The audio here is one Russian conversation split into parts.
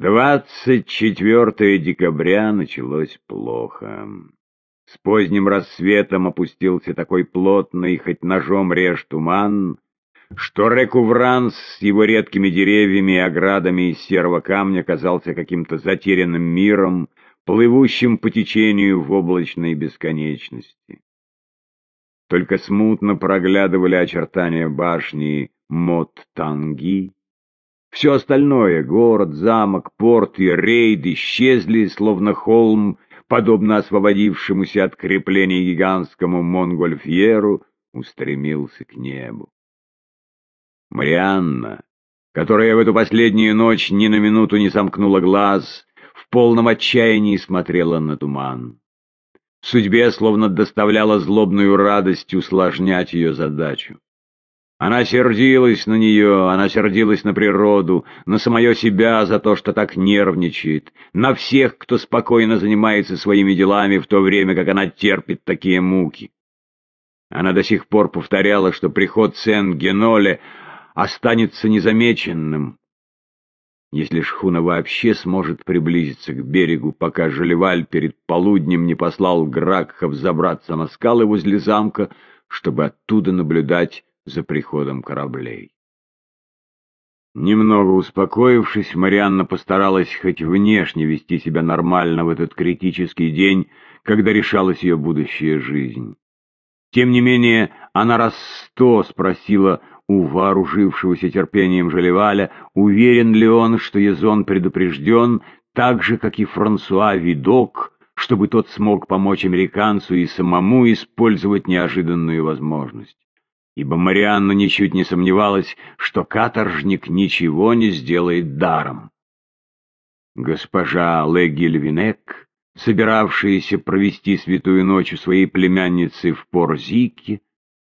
24 декабря началось плохо. С поздним рассветом опустился такой плотный, хоть ножом режь туман, что Рекувранс с его редкими деревьями и оградами из серого камня казался каким-то затерянным миром, плывущим по течению в облачной бесконечности. Только смутно проглядывали очертания башни Мот-Танги, все остальное — город, замок, порт и рейд — исчезли, словно холм, подобно освободившемуся от крепления гигантскому Монгольфьеру, устремился к небу. Марианна, которая в эту последнюю ночь ни на минуту не сомкнула глаз, в полном отчаянии смотрела на туман. Судьбе словно доставляла злобную радость усложнять ее задачу. Она сердилась на нее, она сердилась на природу, на самое себя за то, что так нервничает, на всех, кто спокойно занимается своими делами в то время, как она терпит такие муки. Она до сих пор повторяла, что приход Сен-Геноле останется незамеченным, если шхуна вообще сможет приблизиться к берегу, пока Жалеваль перед полуднем не послал Гракхов забраться на скалы возле замка, чтобы оттуда наблюдать за приходом кораблей. Немного успокоившись, Марианна постаралась хоть внешне вести себя нормально в этот критический день, когда решалась ее будущая жизнь. Тем не менее, она раз сто спросила у вооружившегося терпением Жалеваля, уверен ли он, что Езон предупрежден, так же, как и Франсуа Видок, чтобы тот смог помочь американцу и самому использовать неожиданную возможность ибо Марианна ничуть не сомневалась, что каторжник ничего не сделает даром. Госпожа Легильвинек, собиравшаяся провести святую ночь у своей племянницы в Порзике,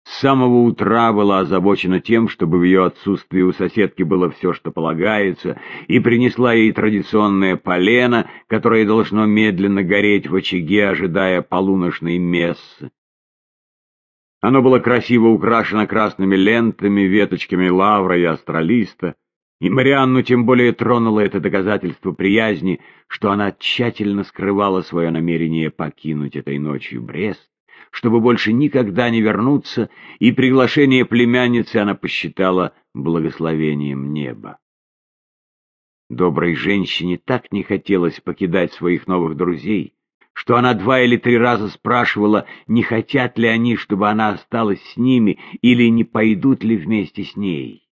с самого утра была озабочена тем, чтобы в ее отсутствии у соседки было все, что полагается, и принесла ей традиционное полено, которое должно медленно гореть в очаге, ожидая полуночной мессы. Оно было красиво украшено красными лентами, веточками лавра и астролиста, и Марианну тем более тронуло это доказательство приязни, что она тщательно скрывала свое намерение покинуть этой ночью Брест, чтобы больше никогда не вернуться, и приглашение племянницы она посчитала благословением неба. Доброй женщине так не хотелось покидать своих новых друзей, что она два или три раза спрашивала, не хотят ли они, чтобы она осталась с ними, или не пойдут ли вместе с ней.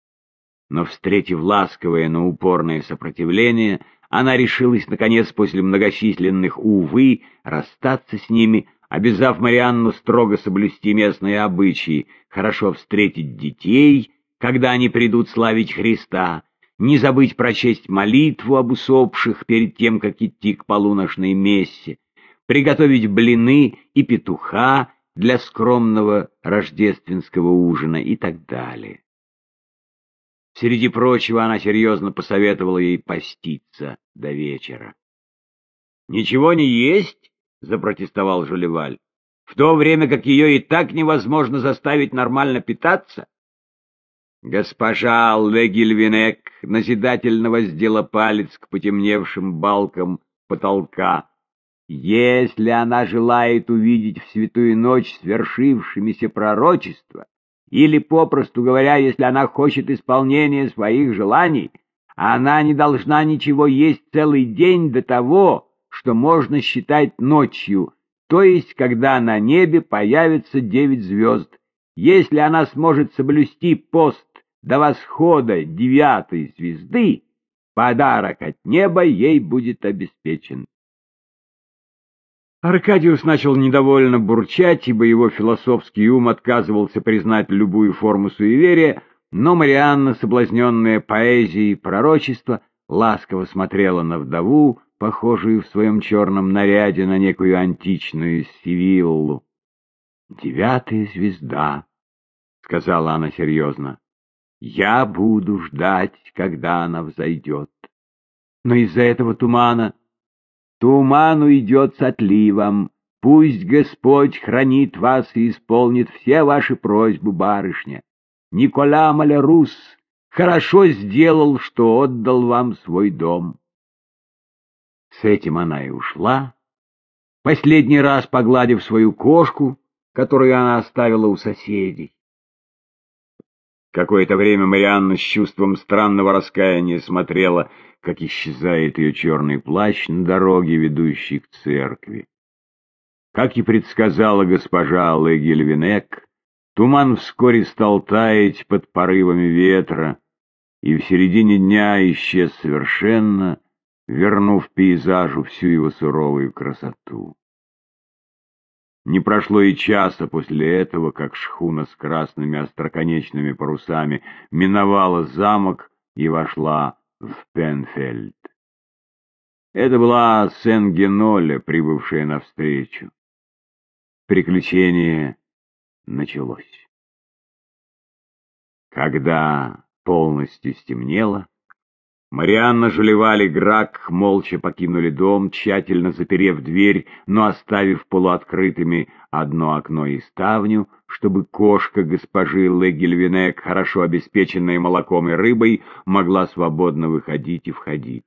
Но, встретив ласковое, но упорное сопротивление, она решилась, наконец, после многочисленных «увы», расстаться с ними, обязав Марианну строго соблюсти местные обычаи, хорошо встретить детей, когда они придут славить Христа, не забыть прочесть молитву об усопших перед тем, как идти к полуношной мессе, приготовить блины и петуха для скромного рождественского ужина и так далее. Среди прочего она серьезно посоветовала ей поститься до вечера. «Ничего не есть?» — запротестовал Жулеваль. «В то время как ее и так невозможно заставить нормально питаться?» Госпожа Легильвинек назидательно воздела палец к потемневшим балкам потолка. Если она желает увидеть в святую ночь свершившимися пророчества, или, попросту говоря, если она хочет исполнения своих желаний, она не должна ничего есть целый день до того, что можно считать ночью, то есть когда на небе появится девять звезд. Если она сможет соблюсти пост до восхода девятой звезды, подарок от неба ей будет обеспечен. Аркадиус начал недовольно бурчать, ибо его философский ум отказывался признать любую форму суеверия, но Марианна, соблазненная поэзией пророчества, ласково смотрела на вдову, похожую в своем черном наряде на некую античную Сивиллу. «Девятая звезда», — сказала она серьезно, — «я буду ждать, когда она взойдет. Но из-за этого тумана Туман уйдет с отливом. Пусть Господь хранит вас и исполнит все ваши просьбы, барышня. Никола Малярус хорошо сделал, что отдал вам свой дом. С этим она и ушла, последний раз погладив свою кошку, которую она оставила у соседей. Какое-то время Марианна с чувством странного раскаяния смотрела, как исчезает ее черный плащ на дороге, ведущей к церкви. Как и предсказала госпожа Легельвинек, туман вскоре стал таять под порывами ветра, и в середине дня исчез совершенно, вернув пейзажу всю его суровую красоту. Не прошло и часа после этого, как шхуна с красными остроконечными парусами миновала замок и вошла в Пенфельд. Это была Сен-Геноле, прибывшая навстречу. Приключение началось. Когда полностью стемнело, Марианна, Жулеваль и Грак молча покинули дом, тщательно заперев дверь, но оставив полуоткрытыми одно окно и ставню, чтобы кошка госпожи Легельвинек, хорошо обеспеченная молоком и рыбой, могла свободно выходить и входить.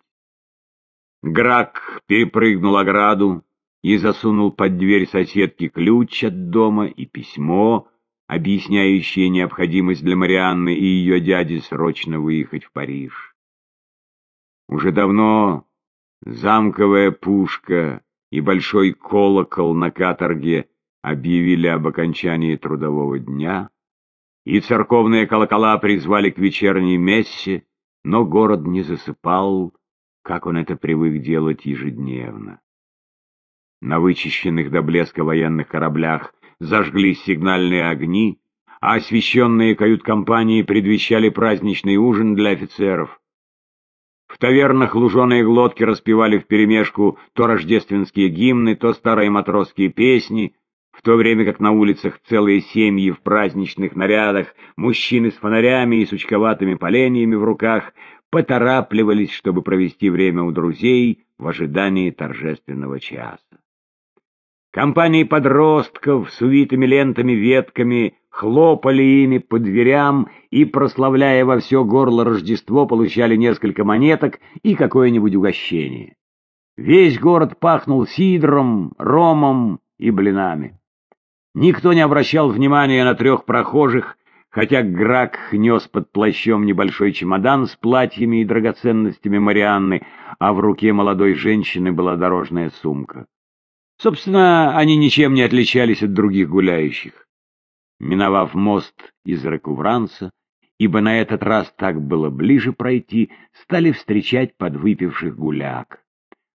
Грак перепрыгнул ограду и засунул под дверь соседки ключ от дома и письмо, объясняющее необходимость для Марианны и ее дяди срочно выехать в Париж. Уже давно замковая пушка и большой колокол на каторге объявили об окончании трудового дня, и церковные колокола призвали к вечерней мессе, но город не засыпал, как он это привык делать ежедневно. На вычищенных до блеска военных кораблях зажглись сигнальные огни, а освещенные кают-компании предвещали праздничный ужин для офицеров. В тавернах луженые глотки распевали вперемешку то рождественские гимны, то старые матросские песни, в то время как на улицах целые семьи в праздничных нарядах, мужчины с фонарями и сучковатыми поленьями в руках поторапливались, чтобы провести время у друзей в ожидании торжественного часа. Компании подростков с увитыми лентами ветками хлопали ими по дверям и, прославляя во все горло Рождество, получали несколько монеток и какое-нибудь угощение. Весь город пахнул сидром, ромом и блинами. Никто не обращал внимания на трех прохожих, хотя Грак нес под плащом небольшой чемодан с платьями и драгоценностями Марианны, а в руке молодой женщины была дорожная сумка. Собственно, они ничем не отличались от других гуляющих. Миновав мост из Рекувранса, ибо на этот раз так было ближе пройти, стали встречать подвыпивших гуляк.